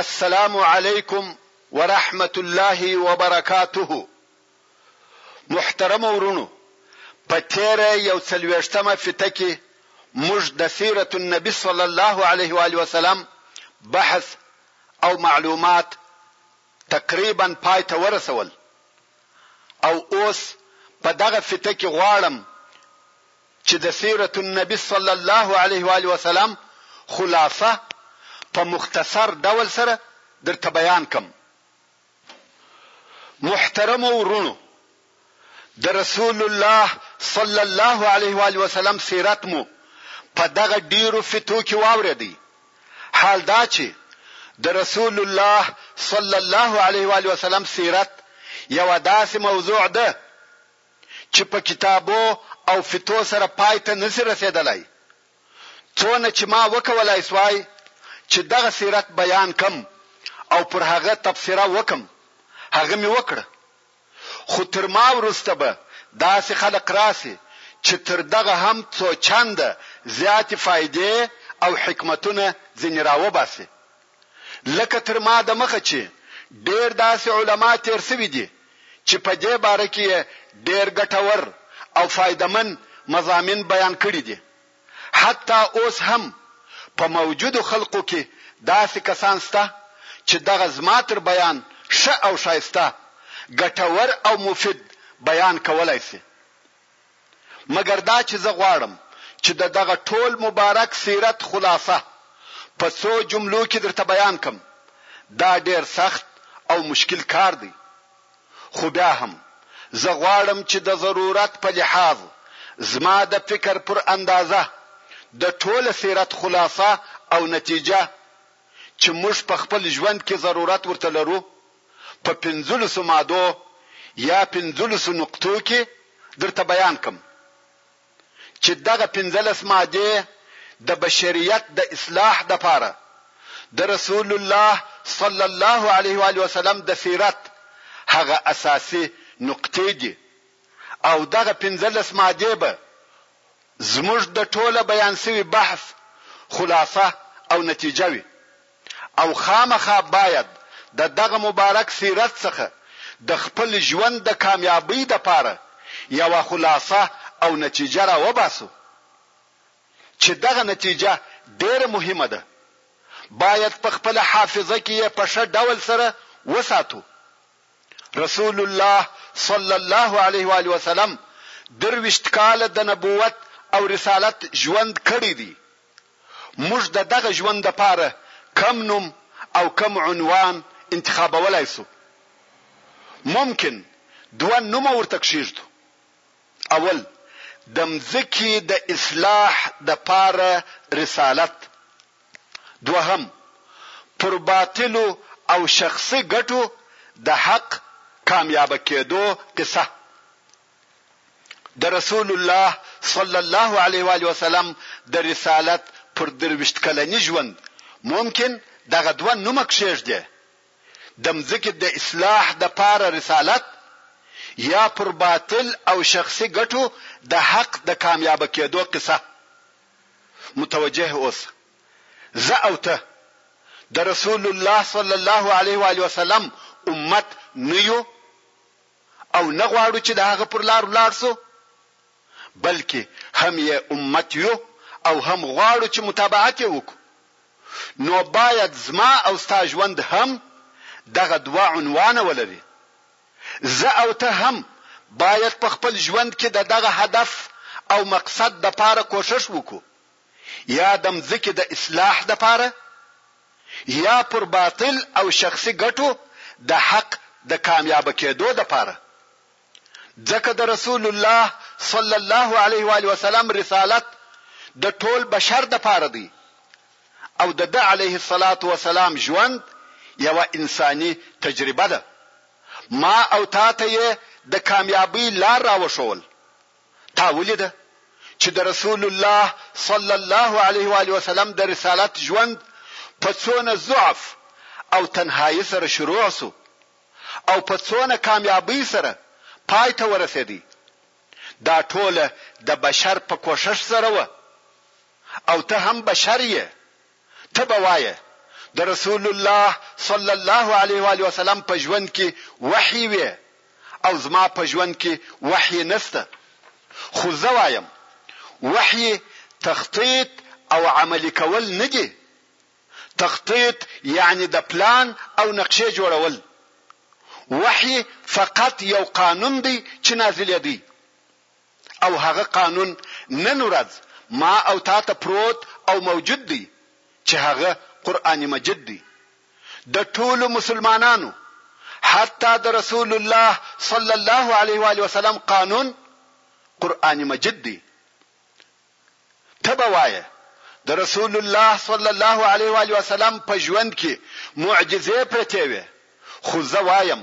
السلام علیکم ورحمت الله وبرکاته محترمو ورونو په تیره یو څلویښتمه فته کې موږ د سیرت النبی صلی الله علیه و وسلم بحث او معلومات تقریبا پای ته ورسول او اوس په دغه فته کې غواړم چې د سیرت النبي صلی الله علیه و آله وسلم خلاصه په مختصر ډول سره درته بیان کم محترمو ورونو د رسول الله صلی الله علیه و آله وسلم سیرت مو په دغه ډیرو فتو کې واورېدی حال دا چې د رسول الله صلی الله علیه و علیه وسلم سیرت یو داسې موضوع ده چې په کتابو او فیتو سره پای ته نشي رسېدلای، څونه چې ما وکولای شوای چې دغه سیرت بیان کړم او پر هغه تبصره وکړم، هغه مې وکړه، خو تر ما وروسته به داسې خلق راشي چې تر دغه هم څو چنده زیاتې فایدې او حکمتونه ځنې راوباسي. لکه تر ما دمخه چې ډېر داسې علماء تېر شوي دي چې په دې باره کې یې ډېر ګټور او فایده من مضامین بیان کړي دي. حتی اوس هم په موجودو خلقو کې داسې کسان شته چې دغه زما تر بیان ښه او ښایسته، ګټور او مفید بیان کولای شي. مګر دا چې زه غواړم چې د دغه ټول مبارک سیرت خلاصه په څو جملو کې درته بیان کړم دا ډېر سخت او مشکل کار دی خو بیا هم زه غواړم چې د ضرورت په لحاظ زما د فکر پر اندازه د ټوله سیرت خلاصه او نتیجه چې موږ په خپل ژوند کې ضرورت ورته لرو په پنځلسو مادو يا پنځلسو نقطو کې درته بيان کړم چې دغه پنځلس مادې د بشريت د اصلاح دپاره د رسول الله صلی الله علیه و آله وسلم د سیرت هغه اساسي نقطې دي او دغه پنځلس مادې به زموږ د ټوله بیان سوي بحث خلاصه او نتیجه وي او خامخا باید د دغه مبارک سیرت څخه د خپل ژوند د کامیابۍ لپاره یوه خلاصه او نتیجه را وباسو چې دغه نتیجه ډېره مهمه ده باید په خپله حافظه کې یې په ښه ډول سره وساتو رسول الله صلی الله علیه و وسلم درویشت کاله د نبوت او رسالت ژوند کړی دی موږ د دغه ژوند لپاره کوم نوم او کوم عنوان انتخابولای شو؟ ممکن دوه نومه ورته کښېږدو، اول د مځکې د اصلاح لپاره رسالت، دوهم پر باطلو او شخصي ګټو د حق کامیابه کېدو قصه. د رسول الله صلی الله علیه وآله وسلم د رسالت پر درویشت کلني ژوند ممکن دغه دوه نومه کښېږدې، د مځکې د اصلاح د پاره رسالت یا پر باطل او شخصي ګټو د حق د کامیابه کېدو قصه. متوجه اوسه، زه او ته د رسول الله صلی الله علیه وآله وسلم امت نه یو؟ او نه غواړو چې د هغه پر لار ولاړ شو بلکې هم یې امت یو او هم غواړو چې متابعت یې وکړو نو باید زما او ستا ژوند هم دغه دوه عنوان ولري زه او ته هم باید په خپل ژوند کې د دغه هدف او مقصد د پاره کوشش وکړو یا د مځکې د اصلاح لپاره یا پر باطل او شخصي ګټو د حق د کامیابه کېدو لپاره، ځکه د رسول الله صلی الله علیه و آله وسلم رسالت د ټول بشر لپاره دی او د ده علیه الصلاة والسلام ژوند یوه انساني تجربه ده، ما او تا ته یې د کامیابۍ لار راوښول، تا ولیده چې د رسول الله صلی الله علیه و آله وسلم د رسالت ژوند په څونه ضعف او تنهایی سره شروع سو او په څونه کامیابی سره پای ته ورسېدی دا ټوله د بشر په کوښښ سره و او ته هم بشر یې ته به وايې د رسول الله صلی الله علیه وآله وسلم په ژوند کې وحي وې او زما په ژوند کې وحي نشته خو زه وایم وحي تخطیط او عملي کول نه دي تخطیط یعنی د پلان او نقشې جوړول وحي فقط یو قانون دی چې نازلېدی او هغه قانون نن ورځ ما او تا ته پروت او موجود دی چې هغه قرآن مجید دی. د ټولو مسلمانانو حتی د رسول الله صلی الله علیه وآله وسلم قانون قرآن مجید دی. ته به وايې د رسول الله صلی الله علیه وآله وسلم په ژوند کې معجزې پرتې وې، خو زه وایم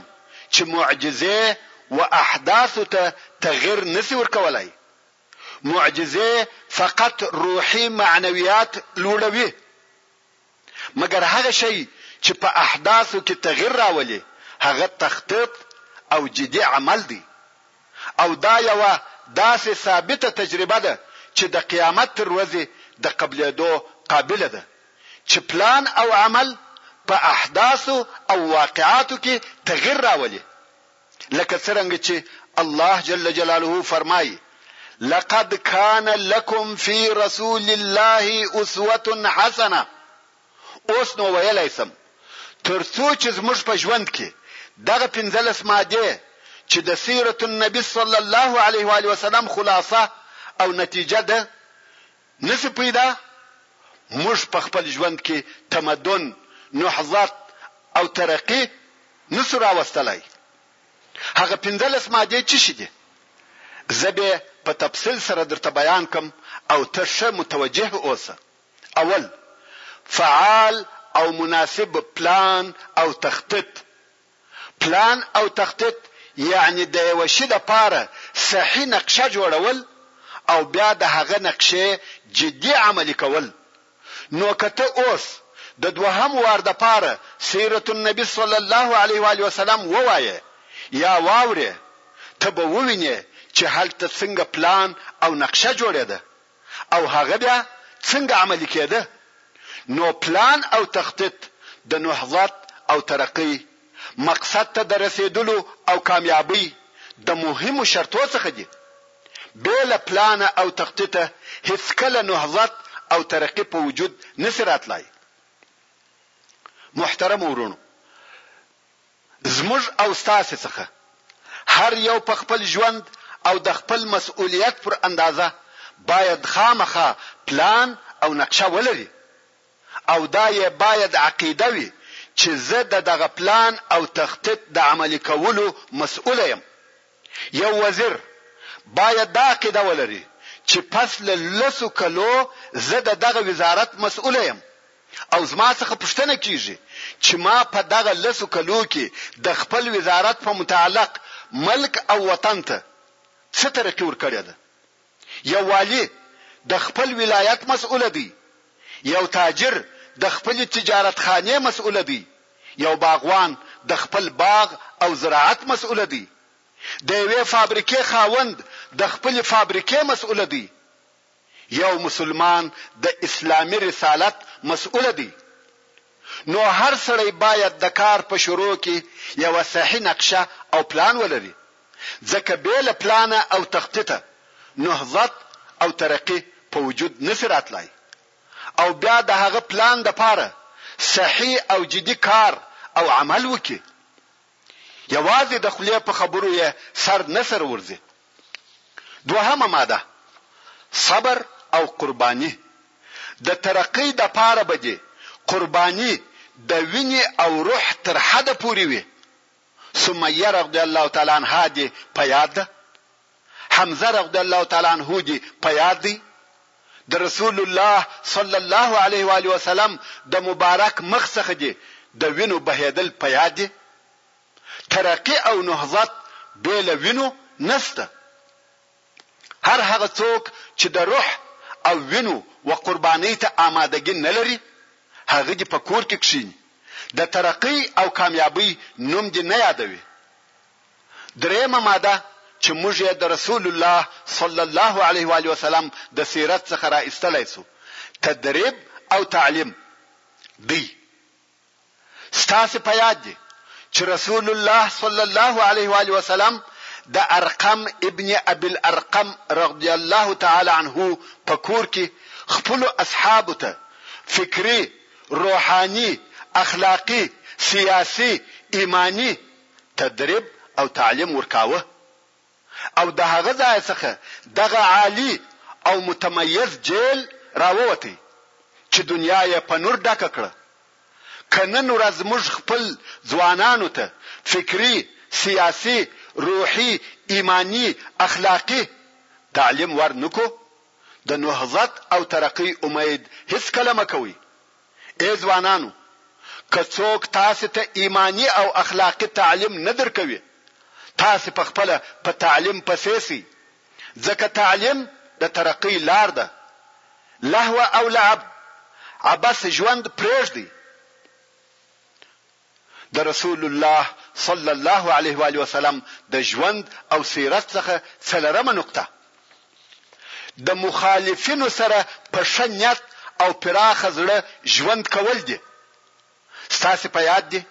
چې معجزې و احداثو ته تغیر نه شي ورکولای. معجزې فقط روحي معنویات لوړوي. مګر هغه شی چې په احداثو کې تغیر راولي هغه تخطیط او جدي عمل دی او دا یوه داسې ثابته تجربه ده چې د قیامت تر ورځې د قبلېدو قابله ده چې پلان او عمل په احداثو او واقعاتو کې تغیر راولي. لکه څرنګه چې الله جل جلاله فرمایي لقد كان لكم في رسول الله اسوه حسنه اوس نو ویلای سم ترڅو چې زموږ په ژوند کې دغه 15 ماده چې د سیرت النبی صلی الله علیه و علیه وسلم خلاصه او نتیجه ده نه سي پيدا موږ په خپل ژوند کي تمدن، نهضت او ترقي نه سو راوستلای. هغه پنځلس مادې چشي دي؟ زه بې په تفصيل سره درته بيان کم او ته ښه متوجه اوسه. اول، فعال او مناسب پلان او تخطيط پلان او تخطیط یعنی د یوه شي لپاره صحیح نقشه جوړول او بیا د هغه نقشې جدي عملي کول نو که ته اوس د دوهم وار لپاره سیرت النبي صلی الله علیه و آله وسلم ووایې یا واورې ته به ووینې چې هلته څنګه پلان او نقشه جوړېده او هغه بیا څنګه عملي کېده، نو پلان او تخطیط د نهضت او ترقۍ مقصد ته د رسېدلو او کامیابۍ د مهمو شرطو څخه دي. بې له پلانه او تخطیطه هېڅکله نهضت او ترقي په وجود نه شي راتلای. محترمو وروڼو! زموږ او ستاسې څخه هر یو په خپل ژوند او د خپل مسؤلیت پر اندازه باید خامخا پلان او نقشه ولري او دا یې باید عقیده وي چې زه د دغه پلان او تخطیط د عملي کولو مسؤله یم یو وزیر باید دا عقیده ولري چې پس له لسو کلو زه د دغه وزارت مسؤل یم او زما څخه پوښتنه کیږي چې ما په دغه لسو کلو کې د خپل وزارت په متعلق ملک او وطن ته څه ترقي ورکړې ده؟ یو والي د خپل ولایت مسؤل دی، یو تاجر د خپلې تجارت خانې مسؤل دی، یو باغوان د خپل باغ او زراعت مسؤل دی، د یوې فابریکې خاوند د خپلې فابریکې مسؤل دی، یو مسلمان د اسلامي رسالت مسؤل دی، نو هر سړی باید د کار په شروع کې یوه صحیح نقشه او پلان ولري، ځکه بې له پلانه او تخطیطه نهضت او ترقي په وجود نه شي راتلای او بیا د هغه پلان لپاره صحیح او جدي کار او عمل وکړي. یوازې د خولې په خبرو یې سر نه سرورځي. دوهمه ماده، صبر او قرباني، د ترقۍ دپاره به دې قرباني د وينې او روح تر حده پورې وي، سميه رضي الله تعالی عنها دې په ياد ده؟ حمزه رضي الله تعالی عنه دې په ياد دی؟ د رسول الله صلی الله عليه وآله وسلم د مبارک مخ څخه دې د وينو بهېدل په ياد دي؟ ترقي او نهضت بې له وینو نشته. هر هغه څوک چې د روح او وینو و قربانۍ ته آمادګي نه لري، هغه دې په کور کې کښېني، د ترقۍ او کامیابۍ نوم دې نه یادوي. درېیمه ماده چې موږ یې د رسول الله صلی الله علیه وآله وسلم د سیرت څخه را ایستلی شو، تدریب او تعلیم دی. ستاسې په یاد دي چې رسول الله صلی الله علیه و آله وسلم د ارقم ابن ابي الارقم رضی الله تعالی عنه په کور کې خپل اصحابو ته فکري، روحاني، اخلاقي، سیاسي، ایماني تدریب او تعلیم ورکاوه. او د هغه ځای څخه دغه عالي او متميز جېل راووت چې دنيا يې په نور ډکه کړه. که نن ورځ موږ خپل ځوانانو ته فکري، سياسي، روحي، ايماني، اخلاقي تعليم ور نکړو، د نهضت او ترقۍ اميد هيڅکله مه کوئ. اې ځوانانو! که څوک تاسې ته ایماني او اخلاقي تعلیم نه درکوي، تاسې په خپله په تعلیم پسې شئ، ځکه تعلیم د ترقۍ لار ده. لهو او لعب، عبث ژوند پرېږدئ. د رسول الله صلی الله علیه و آله وسلم د ژوند او سیرت څخه څلورمه نقطه، د مخالفینو سره په ښه نیت او پراخه زړه ژوند کول دي. ستاسې په یاد دي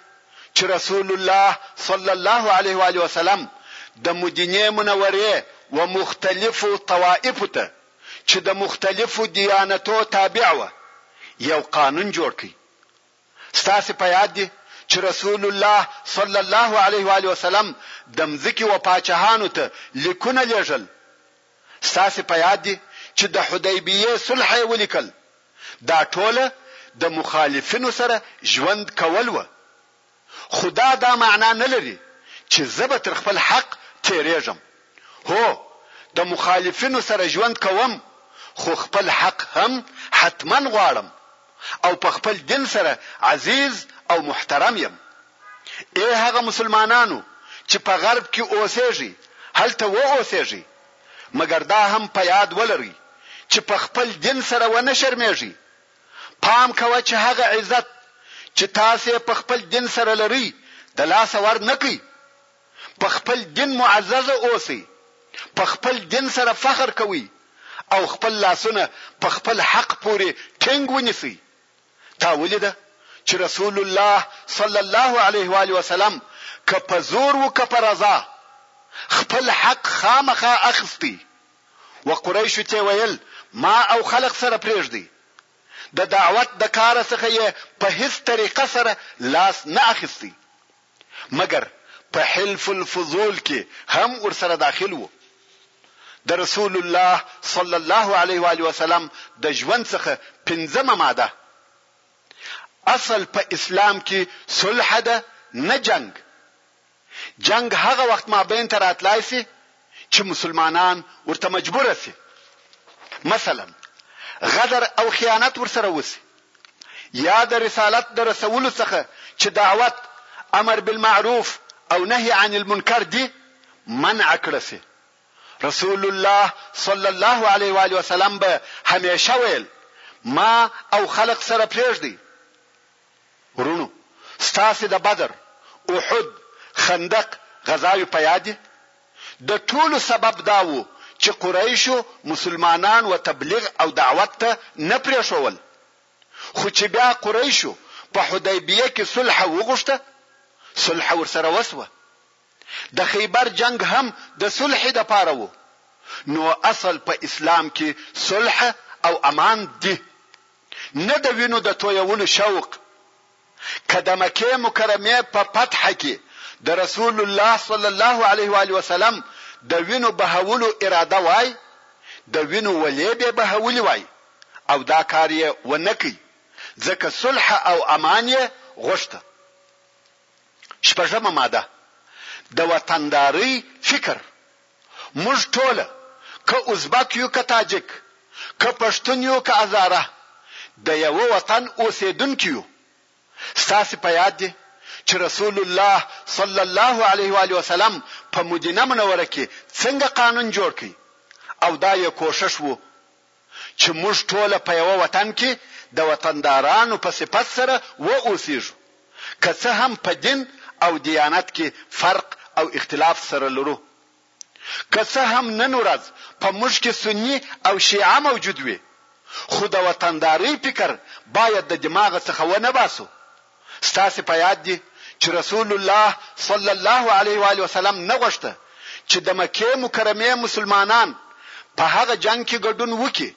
چې رسول الله صلی الله علیه و آله وسلم د مدینې منورې و مختلفو طوائفو ته چې د مختلفو دیانتو تابع وه یو قانون جوړ کړ ستاسې په یاد دي چې رسول الله صلی الله علیه و آله وسلم د مځکې و پاچهانو ته لیکونه لېږل؟ ستاسې په یاد دي چې د حدیبیې صلح یې ولیکل؟ دا ټوله د مخالفینو سره ژوند کول و. خو دا دا معنا نه لري چې زه به تر خپل حق تېرېږم. هو د مخالفینو سره ژوند کوم خو خپل حق هم حتما غواړم او په خپل دین سره عزیز او محترم یم ای هغه مسلمانانو چې په غرب کې اوسېږي هلته و اوسېږي مګر دا هم په یاد ولرئ چې په خپل دین سره ونه شرمېږي پام کوه چې هغه عزت چې تاسو په خپل دین سره لري د لاسه ور نه کوي په خپل دین معزز اوسئ، په خپل دین سره فخر کوئ او خپل لاسونه په خپل حق پورې ټینګ ونیسئ. تا ولیده چې رسول الله صلی الله علیه و آله وسلم که په زور و که په رضا خپل حق خامخا اخیستی و قریشو تې ویل ما او خلق سره پریږدئ د دعوت د کاره څخه یې په هیڅ طریقه سره لاس نه اخیستی. مګر په حلف الفضول کې هم ورسره داخل وو. د رسول الله صلی الله علیه وآله وسلم د ژوند څخه پنځمه ماده، اصل په اسلام کې صلح ده نه جنګ. جنګ هغه وخت مابین ته راتلای شي چی مسلمانان ورته مجبور سی مثلا غدر او خیانت ورسره وسی یا د رسالت د رسولو څخه چی دعوت امر بالمعروف او نهی عن المنکر دی منع کړه سی رسول الله صلی الله علیه و آله وسلم به همیشه ویل ما او خلق سره پرېږدي وروڼو! ستاسې د بدر، احد، خندق غزاوې په یاد دي؟ د ټولو سبب دا وو چې قریشو مسلمانان و تبلیغ او دعوت ته نه پرېښوول. خو چې بیا قریشو په حدیبیه کې صلح وغوښته، صلح ورسره وشوه. د خیبر جنګ هم د صلح لپاره وو. نو اصل په اسلام کې صلح او امان دي. نه د وینو د تویولو شوق، که د مکې مکرمې په فتح کې د رسول الله صلی الله علیه وآله وسلم د وینو بهولو اراده وای، د وینو ولې بې بهولي وای او دا کار یې ونه کړ، ځکه صلح او امان یې غوښته. شپږمه ماده، د وطندارۍ فکر. موږ ټوله که ازبک یو که تاجک که پښتون یو که ازاره د یوه وطن اوسیدونکي یو ستاسې په یاد دي چې رسول الله صلی الله علیه وآله وسلم په مدینه منوره کې څنګه قانون جوړ کړ او دا یې کوښښ وو چې موږ ټوله په یوه وطن کې د وطندارانو په صفت سره و اوسیږو که څه هم په دین او دیانت کې فرق او اختلاف سره لرو که څه هم نن ورځ په موږ کې سني او شیعه موجود وي خو د وطندارۍ فکر باید د دماغه څخه ونه باسو ستاسې په یاد دي چې رسول الله صلی الله علیه و آله وسلم نه غوښته چې د مکې مکرمې مسلمانان په هغه جنګ کې ګډون وکړي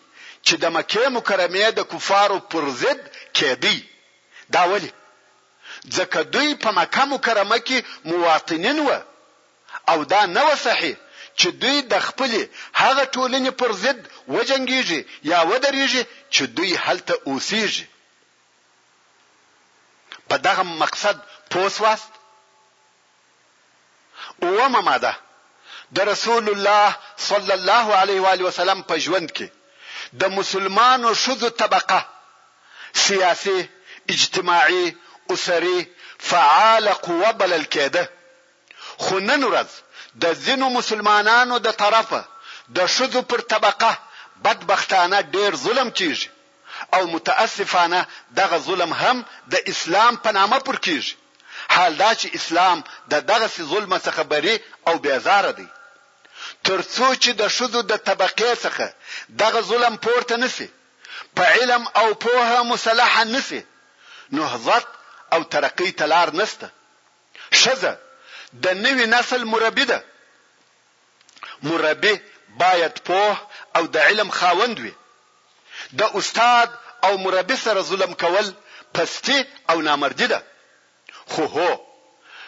چې د مکې مکرمې د کفارو پر ضد کېدی. دا ولې؟ ځکه دوی په مکه مکرمه کې مواطنین وه او دا نه وه صحیح چې دوی د خپلې هغه ټولنې پر ضد وجنګېږي یا ودرېږي چې دوی هلته اوسېږي. په دغه مقصد پوه سواست؟ اوومه ماده، د رسول الله صلی الله علیه و آله وسلم په ژوند کې د مسلمانو ښځو طبقه، سیاسي، اجتماعي، اسري، فعاله قوه بلل کېده، خو نن ورځ د ځینو مسلمانانو د طرفه د ښځو پر طبقه بدبختانه ډېر ظلم کېږي، او متأسفانه دغه ظلم هم د اسلام په نامه پر کیږي حال دا چې اسلام د دغسې ظلمه څخه بري او بیزاره دی تر څو چې د ښځو د طبقې څخه دغه ظلم پورته نه شي په علم او پوهه مسلحه نه شي نهضت او ترقۍ ته لار نشته ښځه د نوي نسل مربي ده مربي باید پوه او د علم خاوند وي. د استاد او مربي سره ظلم کول پستي او نامردي ده. خو هو!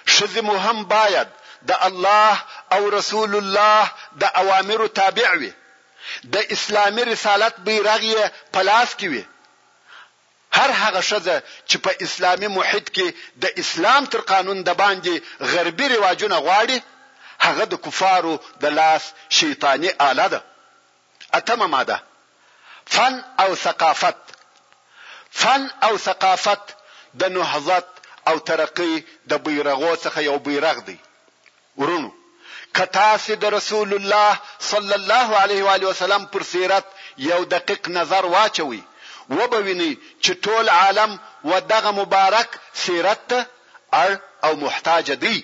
ښځې مو هم باید د الله او رسول الله د اوامرو تابع وي، د اسلامي رسالت بیرغ یې په لاس کې وي، هر هغه ښځه چې په اسلامي محیط کې د اسلام تر قانون دباندې غربي رواجونه غواړي، هغه د کفارو د لاس شیطاني آله ده. اتمه ماده، فن او ثقافت، فن او ثقافت د نهضت او ترقۍ د بیرغو څخه یو بیرغ دی. ورونو! که تاسې د رسول الله صلی الله علیه و آله وسلم پر سیرت یو دقیق نظر واچوئ، وبه وینئ چې ټول عالم و دغه مبارک سیرت ته اړ او محتاج دی.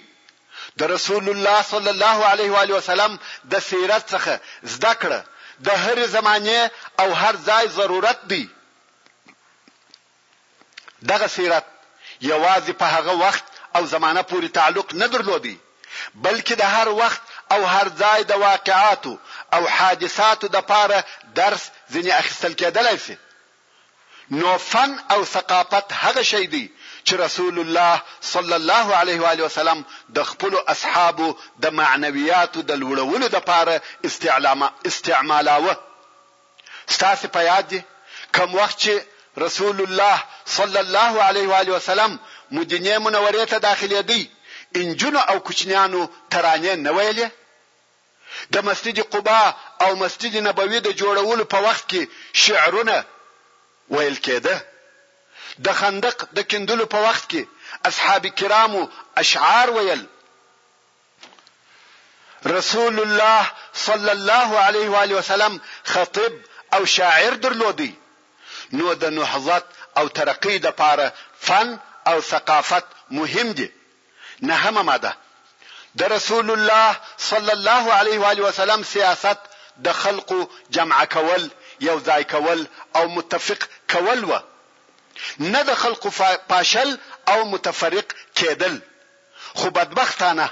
د رسول الله صلی الله علیه و آله وسلم د سیرت څخه زده کړه د هرې زمانې او هر ځای ضرورت دی. دغه سیرت یوازې په هغه وخت او زمانه پورې تعلق نه درلود، بلکې د هر وخت او هر ځای د واقعاتو او حادثاتو دپاره درس ځینې اخیستل کېدلای شي. نو فن او ثقافت هغه شی دی چې رسول الله صلی الله علیه و آله وسلم د خپلو اصحابو د معنویاتو د لوړولو دپاره استعمالاوه. ستاسې په یاد دي کوم وخت چې رسول الله صلی الله علیه و آله وسلم مدینې منورې ته داخلېدی انجونو او کوچنیانو ترانې نه ویلې؟ د مسجد قبا او مسجد نبوي د جوړولو په وخت کې شعرونه ویل کېده. د خندق د کیندلو په وخت کې اصحاب کرامو اشعار ویل. رسول الله صلی الله علیه وآله وسلم خطیب او شاعر درلودی نو د نهضت او ترقی د پاره فن او ثقافت مهم دی نهمه ماده د رسول الله صلی الله علیه وآله وسلم سیاست د خلقو جمع کول یو ځای کول او متفق کول و نه د خلقو پاشل او متفرق کېدل خو بدبختانه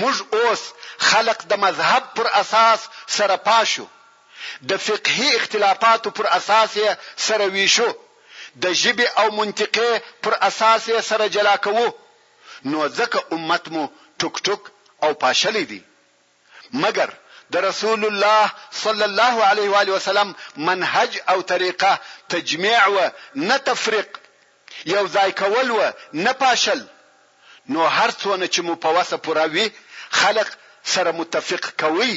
موږ اوس خلق د مذهب پر اساس سره پاشو، د فقهي اختلافاتو پر اساس یې سره ویشو، د ژبې او منطقې پر اساس یې سره جلا کوو، نو ځکه امت مو ټوک ټوک او پاشلی دی. مګر د رسول الله صلی الله علیه وآله وسلم منهج او طریقه تجمیع وه نه تفریق، یو ځای کول وه نه پاشل، نو هر څونه چې مو په وسه پوره وي خلق سره متفق کوئ،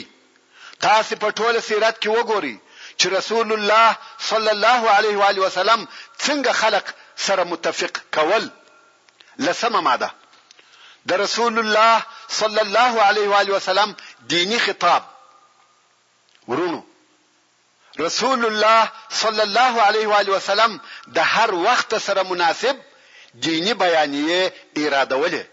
تاسې په ټوله سیرت کې وګورئ چې رسول الله صلی الله علیه وآله وسلم څنګه خلق سره متفق کول، لسمه ماده، د رسول الله صلی الله علیه وآله وسلم دیني خطاب، وروڼو! رسول الله صلی الله علیه وآله وسلم د هر وخت سره مناسب دیني بیانیې ایرادولې،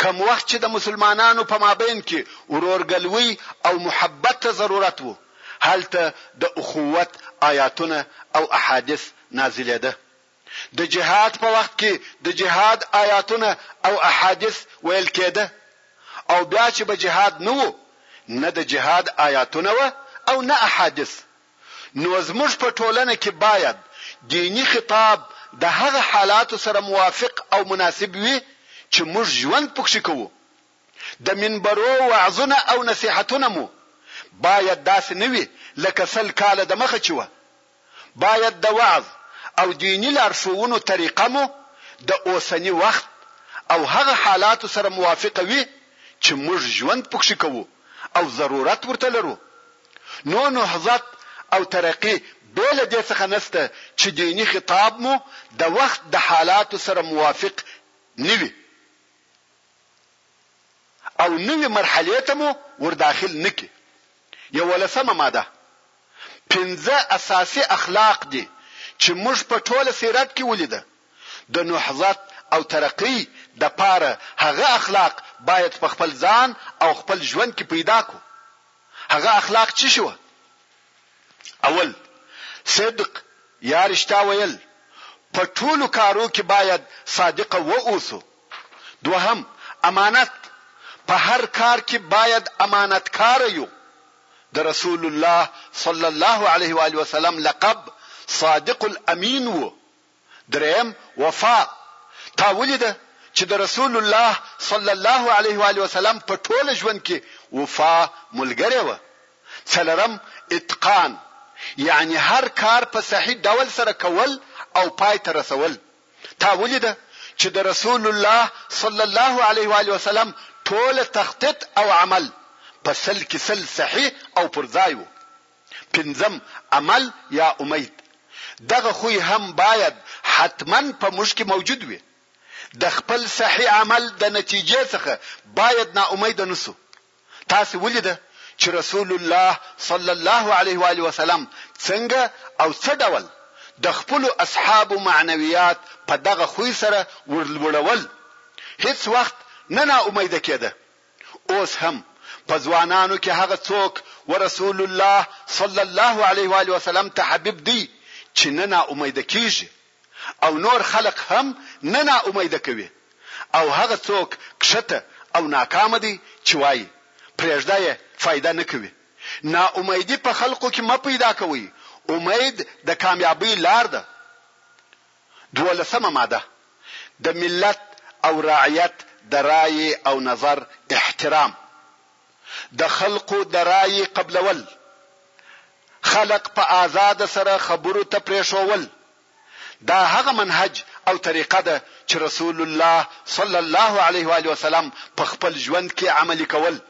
کوم وخت چې د مسلمانانو په مابین کې ورورګلوۍ او محبت ته ضرورت و، هلته د اخوت آیاتونه او احادیث نازلېده، د جهاد په وخت کې د جهاد آیاتونه او احادیث ویل کېده او بیا چې به جهاد نه و، نه د جهاد آیاتونه وه او نه احادیث. نو زموږ په ټولنه کې باید دیني خطاب د هغه حالاتو سره موافق او مناسب وي چې موږ ژوند پکښې کوو. د منبرو وعظونه او نصیحتونه مو باید داسې نه وي لکه سل کاله دمخه چې وه. باید د وعظ او دیني لارښوونو طریقه مو د اوسني وخت او هغه حالاتو سره موافقه وي چې موږ ژوند پکښې کوو او ضرورت ورته لرو نو نهضت او ترقي بې له دې څخه نشته چې دیني خطاب مو د وخت د حالاتو سره موافق نه وي. او نوې مرحلې ته مو ور داخل نه کړي. یوولسمه ماده، پنځه اساسي اخلاق دي چې موږ په ټوله سیرت کې ولیده، د نهضت او ترقۍ دپاره هغه اخلاق باید په خپل ځان او خپل ژوند کې پیدا کړو. هغه اخلاق څه شي وه؟ اول، صدق یا رشتیا ویل، په ټولو کارو کې باید صادق و اوسو. دوهم، امانت، په هر کار کې باید امانت کاره یو، د رسول الله صلی الله علیه و آله وسلم لقب صادق الامین وو. دریم، وفا، تا ولیده چې د رسول الله صلی الله علیه و آله وسلم په ټوله ژوند کې وفا ملګرې وه. څلورم، اتقان، یعنې هر کار په صحیح ډول سره کول او پای ته رسول. تا ولیده چې د رسول الله صلی الله علیه و آله وسلم ټوله تخطیط او عمل په سل کې سل صحیح او پر ځای وو پنځم عمل یا امید دغه خوی هم باید حتما په موږ کې موجود وي د خپل صحیح عمل د نتیجې څخه باید نا امید نسو تاسو ولیده چې رسول الله صلی الله علیه وآله وسلم څنګه او څه ډول د خپلو اصحابو معنویات په دغه خوی سره ورلوړول، هیڅ وخت نه نا امیده کیده. اوس هم په ځوانانو کې هغه څوک ورسول الله صلی الله علیه وآله وسلم ته حبیب دی چې نه نا امیده کیږي. او نور خلق هم نه نا امیده کوي او هغه څوک کښته او ناکامه دی چې وایي پرېږده یې فایده نه کوي نا امیدي په خلقو کې مه پیدا کوئ امید د کامیابۍ لار ده دوولسمه ماده د ملت او رعیت د رایې او نظر احترام. د خلقو د رایې قبلول، خلق په آزاده سره خبرو ته پرېښوول، دا هغه منهج او طریقه ده چې رسول الله صلی الله علیه وآله وسلم په خپل ژوند کې عملي کول،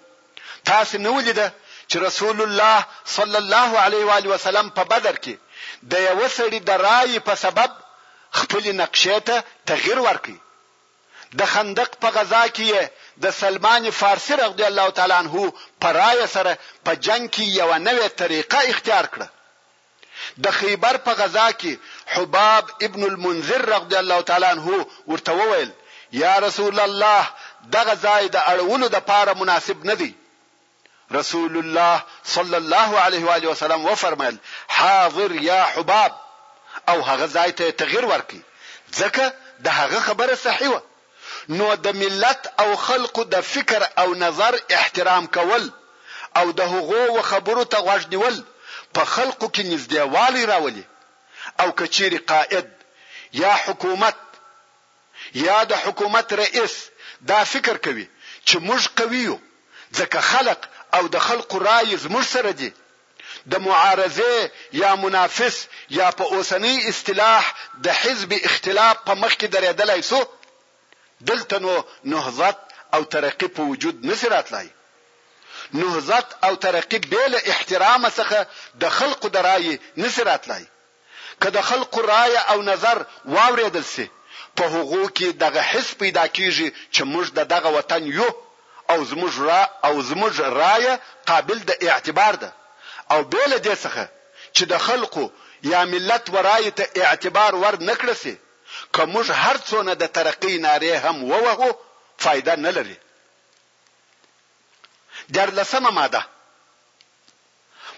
تاسې نه وو لیده چې رسول الله صلی الله علیه وآله وسلم په بدر کې د یوه سړي د رایې په سبب خپلې نقشې ته تغیر ورکړ. د خندق په غزا کي يې د سلمان فارسي رضي الله تعالی عنه په رايه سره په جنګ کي يوه نوې طريقه اختيار کړه. د خيبر په غزا کي حباب ابن المنذر رضي الله تعالی عنه ورته وويل، يا رسول الله دغه ځای د اړولو د پاره مناسب نه دی. رسول الله صلی الله علیه و آله وسلم وفرمایل حاضر یا حباب او هغه ځای ته تغیر ورکړي ځکه د هغه خبره صحیح وه نو د ملت او خلقو د فکر او نظر احترام کول او د هغو و خبرو ته غوږ نیول په خلقو کې نږدېوالی راولي او که چیرې قائد یا حکومت یا د حکومت رئیس دا فکر کوي چې موږ قوي یو ځکه خلق او د خلقو رایې زموږ سره دي، د معارضې یا منافس یا په اوسنۍ اصطلاح د حزب اختلاف په مخ کې درېدلای شو؟ دلته نو نهضت او ترقي په وجود نه شي راتلای. نهضت او ترقي بې له احترامه څخه د خلقو د رایې نه شي راتلای. که د خلقو رایه او نظر واورېدل شي، په هغو کې دغه حس پیدا کېږي چې موږ د دغه وطن یو او زموږ را او زموږ رایه قابل د اعتبار ده او بې له دې څخه چې د خلقو یا ملت و رایې ته اعتبار ور نه کړه شي، که موږ هر څونه د ترقۍ نارې هم ووهو، فایده نه لري. دیارلسمه ماده.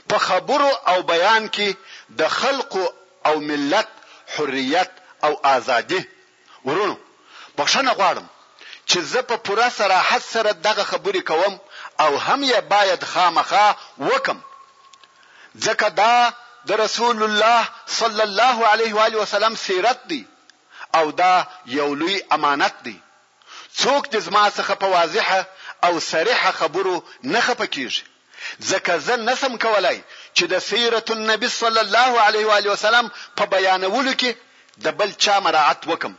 په خبرو او بیان کې د خلقو او ملت حریت او آزادي. وروڼو! بخښنه غواړم چې زه په پوره صراحت سره دغه خبرې کوم او هم یې باید خامخا وکړم ځکه دا د رسول الله صلی الله علیه وآله وسلم سیرت دی او دا یو لوی امانت دی څوک دې زما څخه په واضحه او صريحه خبرو نه خفه کيږي ځکه زه نه شم کولای چې د سيرة النبي صلی الله عليه وآله وسلم په بيانولو کې د بل چا مراعت وکړم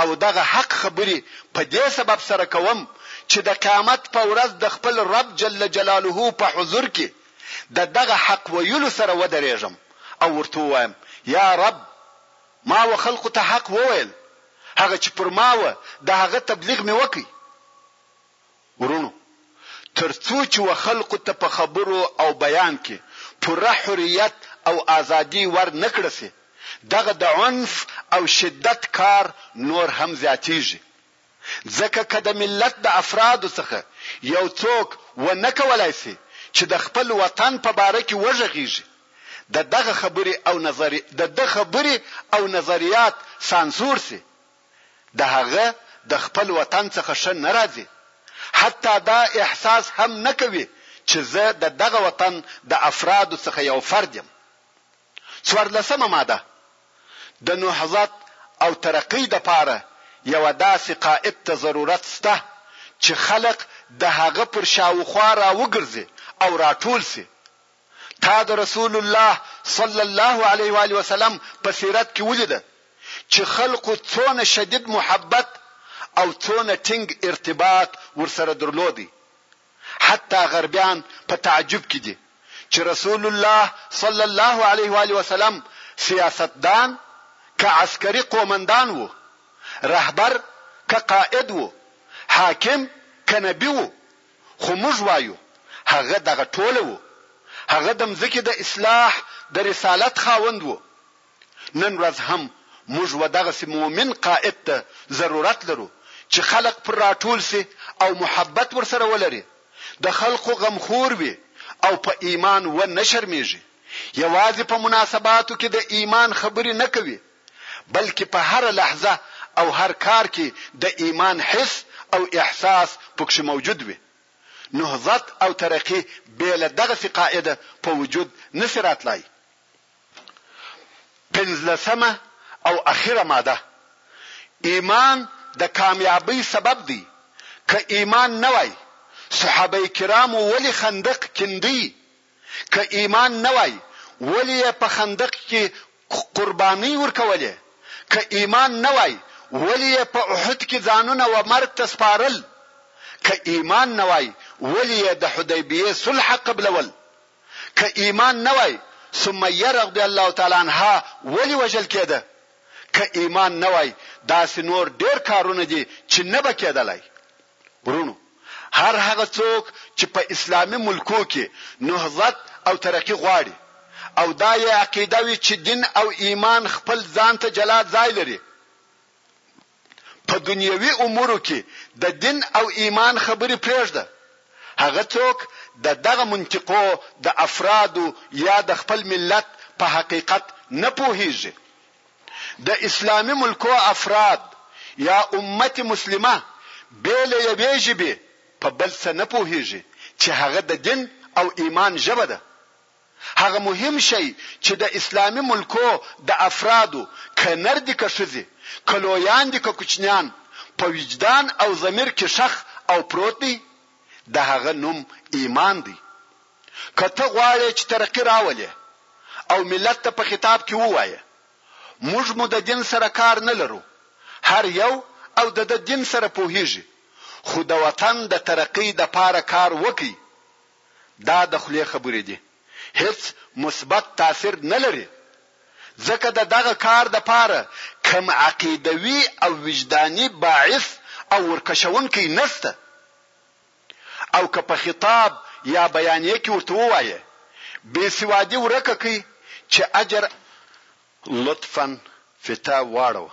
او دغه حق خبرې په دې سبب سره کوم چې د قيامت په ورځ د خپل رب جل جلاله په حضور کې د دغه حق ويلو سره ودرېږم او ورته ووايم يا رب ما وخلقو ته حق وويل هغه چې پر ما وه د هغه تبلیغ مې وکړ. وروڼو! تر څو چې و خلقو ته په خبرو او بیان کې پوره حریت او آزادي ور نه کړه شي، دغه د عنف او شدت کار نور هم زیاتیږي. ځکه که د ملت د افرادو څخه یو څوک و نه کولای شي چې د خپل وطن په باره کې وږغیږي، د دغه خبرې او نظر د ده خبرې او نظریات سانسور شي د هغه د خپل وطن څخه ښه نه راځي حتی دا احساس هم نه کوي چې زه د دغه وطن د افرادو څخه یو فرد یم څوارلسمه ماده د نهضت او ترقۍ دپاره یوه داسې قائد ته ضرورت شته چې خلق د هغه پر شاوخوا راوګرځي او راټول شي تا د رسول الله صلی الله علیه وآله وسلم په سیرت کې ولیده چې خلقو څونه شدید محبت او څونه ټینګ ارتباط ورسره درلودی حتی غربیان په تعجب کې دي چې رسول الله صلی الله علیه وآله وسلم سیاستدان که عسکري قومندان وو رهبر که قائد وو حاکم که نبی وو خو موږ وايو هغه دغه ټوله وو، هغه د مځکې د اصلاح د رسالت خاوند وو، نن ورځ هم موږ و دغسې مؤمن قائد ته ضرورت لرو چې خلق پر راټول شي او محبت ورسره ولري، د خلقو غمخور وي او په ايمان و نه شرمېږي، يوازې په مناسباتو کې د ايمان خبرې نه کوي، بلکې په هره لحظه او هر کار کې د ایمان حس او احساس پکښې موجود وي، نهضت او ترقي بې له دغسې قاعده په وجود نه شي راتلای. پنځلسمه او اخیره ماده، ایمان د کامیابۍ سبب دی، که ایمان نه وای، صحابه کرامو ولې خندق، کیندۍ، که ایمان نه وای ولې یې په خندق کې قربانۍ ورکولې؟ که ایمان نه وای ولې یې په احد کې ځانونه و مرګ ته سپارل؟ که ایمان نه وای ولې یې د حدیبیې صلح قبلول؟ که ایمان نه وای سمیه رضی الله تعالی عنها ولې وژل کېده؟ که ایمان نه وای داسې نور ډېر کارونه دي چې نه به کېدلای. وروڼو! هر هغه څوک چې په اسلامي ملکو کې نهضت او ترقي غواړي او دا یې عقیده وي چې دین او ایمان خپل ځان ته جلا ځای لري، په دنیوي امورو کې د دین او ایمان خبرې پرېږده، هغه څوک د دغه منطقو د افرادو یا د خپل ملت په حقیقت نه پوهېږي، د اسلامي ملکو افراد یا امت مسلمه بې له یوې ژبې په بل څه نه پوهېږي چې هغه د دین او ایمان ژبه ده. هغه مهم شی چې د اسلامي ملکو د افرادو که نر دي که ښځې، که لویان دي که کوچنیان په وجدان او ضمیر کې ښخ او پروت دی د هغه نوم ایمان دی. که ته غواړې چې ترقي راولې او ملت ته په خطاب کې ووايې، موږ مو د دين سره کار نه لرو، هر يو او د ده دين سره پوهېږي، خو د وطن د ترقۍ د پاره کار وکړئ، دا د خولې خبرې دي، هېڅ مثبت تاثير نه لري، ځکه د دغه کار د پاره کوم عقيدوي او وجداني باعث او ورکشونکی نشته. او که په خطاب یا بیانیه کې ورته ووایې بې سوادي ورکه کړئ چې اجر لطفا فته واړوه.